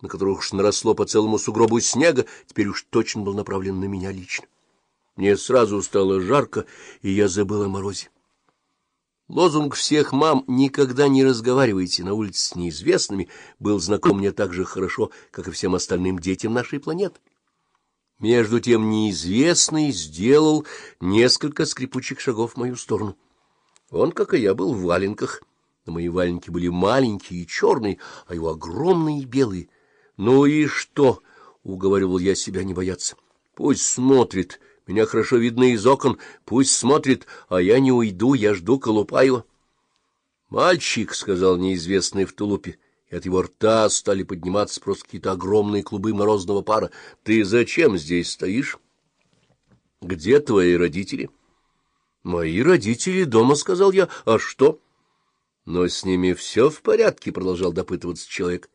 на которых уж наросло по целому сугробу снега, теперь уж точно был направлен на меня лично. Мне сразу стало жарко, и я забыл о морозе. Лозунг всех мам «никогда не разговаривайте на улице с неизвестными» был знаком мне так же хорошо, как и всем остальным детям нашей планеты. Между тем неизвестный сделал несколько скрипучих шагов в мою сторону. Он, как и я, был в валенках, но мои валенки были маленькие и черные, а его огромные и белые. Ну и что? — уговаривал я себя не бояться. — Пусть смотрит, меня хорошо видно из окон, пусть смотрит, а я не уйду, я жду Колупаева. — Мальчик, — сказал неизвестный в тулупе, и от его рта стали подниматься просто какие-то огромные клубы морозного пара. — Ты зачем здесь стоишь? — Где твои родители? — Мои родители дома, — сказал я. — А что? — Но с ними все в порядке, — продолжал допытываться человек.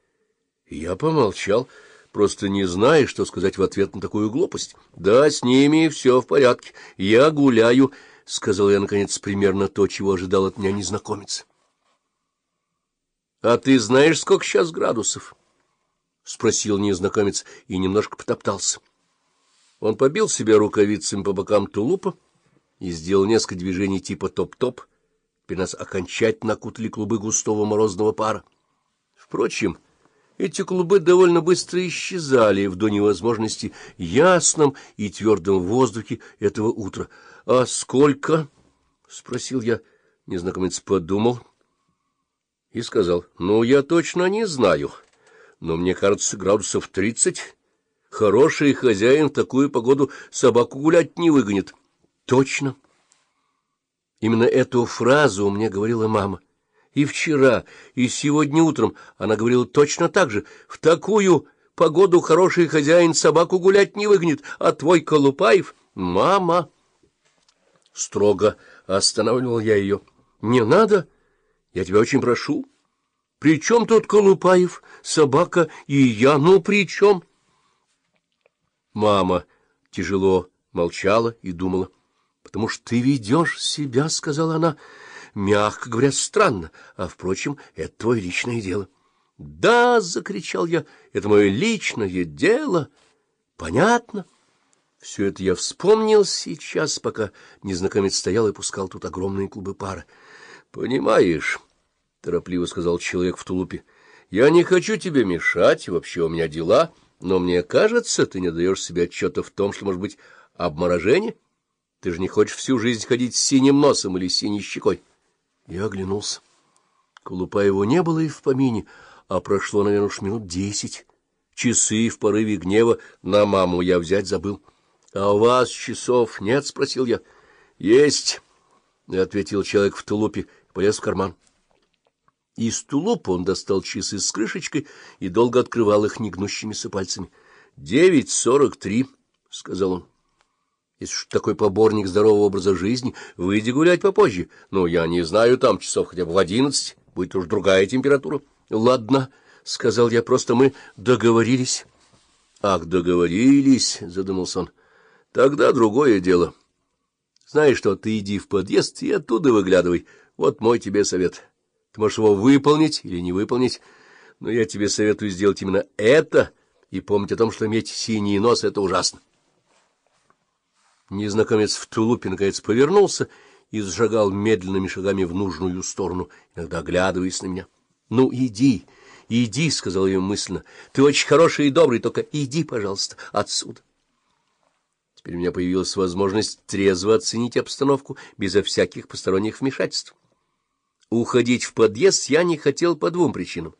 Я помолчал, просто не зная, что сказать в ответ на такую глупость. — Да, с ними все в порядке. Я гуляю, — сказал я, наконец, примерно то, чего ожидал от меня незнакомец. — А ты знаешь, сколько сейчас градусов? — спросил незнакомец и немножко потоптался. Он побил себя рукавицами по бокам тулупа и сделал несколько движений типа топ-топ. Теперь нас окончательно окутали клубы густого морозного пара. Впрочем... Эти клубы довольно быстро исчезали в до невозможности ясном и твердом воздухе этого утра. — А сколько? — спросил я. Незнакомец подумал и сказал. — Ну, я точно не знаю, но мне кажется, градусов тридцать. Хороший хозяин в такую погоду собаку гулять не выгонит. — Точно. Именно эту фразу мне говорила мама. — и вчера, и сегодня утром она говорила точно так же. В такую погоду хороший хозяин собаку гулять не выгонит, а твой Колупаев — мама. Строго останавливал я ее. — Не надо, я тебя очень прошу. При чем тут Колупаев, собака и я? Ну, при чем? Мама тяжело молчала и думала. — Потому что ты ведешь себя, — сказала она, — мягко говоря, странно, а, впрочем, это твое личное дело. — Да, — закричал я, — это мое личное дело. Понятно. Все это я вспомнил сейчас, пока незнакомец стоял и пускал тут огромные клубы пара. — Понимаешь, — торопливо сказал человек в тулупе, — я не хочу тебе мешать, вообще у меня дела, но мне кажется, ты не даешь себе отчета в том, что, может быть, обморожение. Ты же не хочешь всю жизнь ходить с синим носом или синей щекой. Я оглянулся. Колупаева не было и в помине, а прошло, наверное, уж минут десять. Часы в порыве гнева на маму я взять забыл. — А у вас часов нет? — спросил я. — Есть, — ответил человек в тулупе полез в карман. Из тулупа он достал часы с крышечкой и долго открывал их негнущимися пальцами. — Девять сорок три, — сказал он. Если уж такой поборник здорового образа жизни, выйди гулять попозже. Ну, я не знаю, там часов хотя бы в одиннадцать, будет уж другая температура. — Ладно, — сказал я, — просто мы договорились. — Ах, договорились, — задумался он. — Тогда другое дело. Знаешь что, ты иди в подъезд и оттуда выглядывай. Вот мой тебе совет. Ты можешь его выполнить или не выполнить, но я тебе советую сделать именно это и помнить о том, что иметь синий нос — это ужасно. Незнакомец в тулупе наконец повернулся и зашагал медленными шагами в нужную сторону, иногда оглядываясь на меня. — Ну, иди, иди, — сказал я мысленно. — Ты очень хороший и добрый, только иди, пожалуйста, отсюда. Теперь у меня появилась возможность трезво оценить обстановку безо всяких посторонних вмешательств. Уходить в подъезд я не хотел по двум причинам.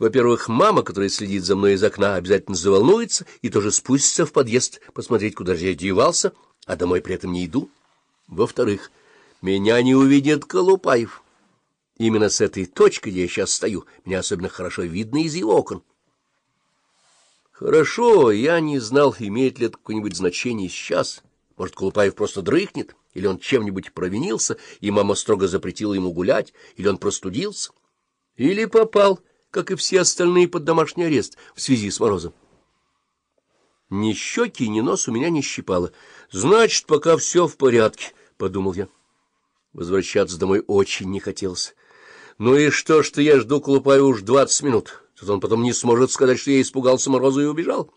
Во-первых, мама, которая следит за мной из окна, обязательно заволнуется и тоже спустится в подъезд посмотреть, куда же я девался, а домой при этом не иду. Во-вторых, меня не увидит Колупаев. Именно с этой точки, где я сейчас стою, меня особенно хорошо видно из его окон. Хорошо, я не знал, имеет ли это какое-нибудь значение сейчас. Может, Колупаев просто дрыхнет, или он чем-нибудь провинился, и мама строго запретила ему гулять, или он простудился, или попал как и все остальные, под домашний арест в связи с морозом. Ни щеки, ни нос у меня не щипало. Значит, пока все в порядке, — подумал я. Возвращаться домой очень не хотелось. Ну и что, что я жду Колупаева уж двадцать минут? Что он потом не сможет сказать, что я испугался мороза и убежал.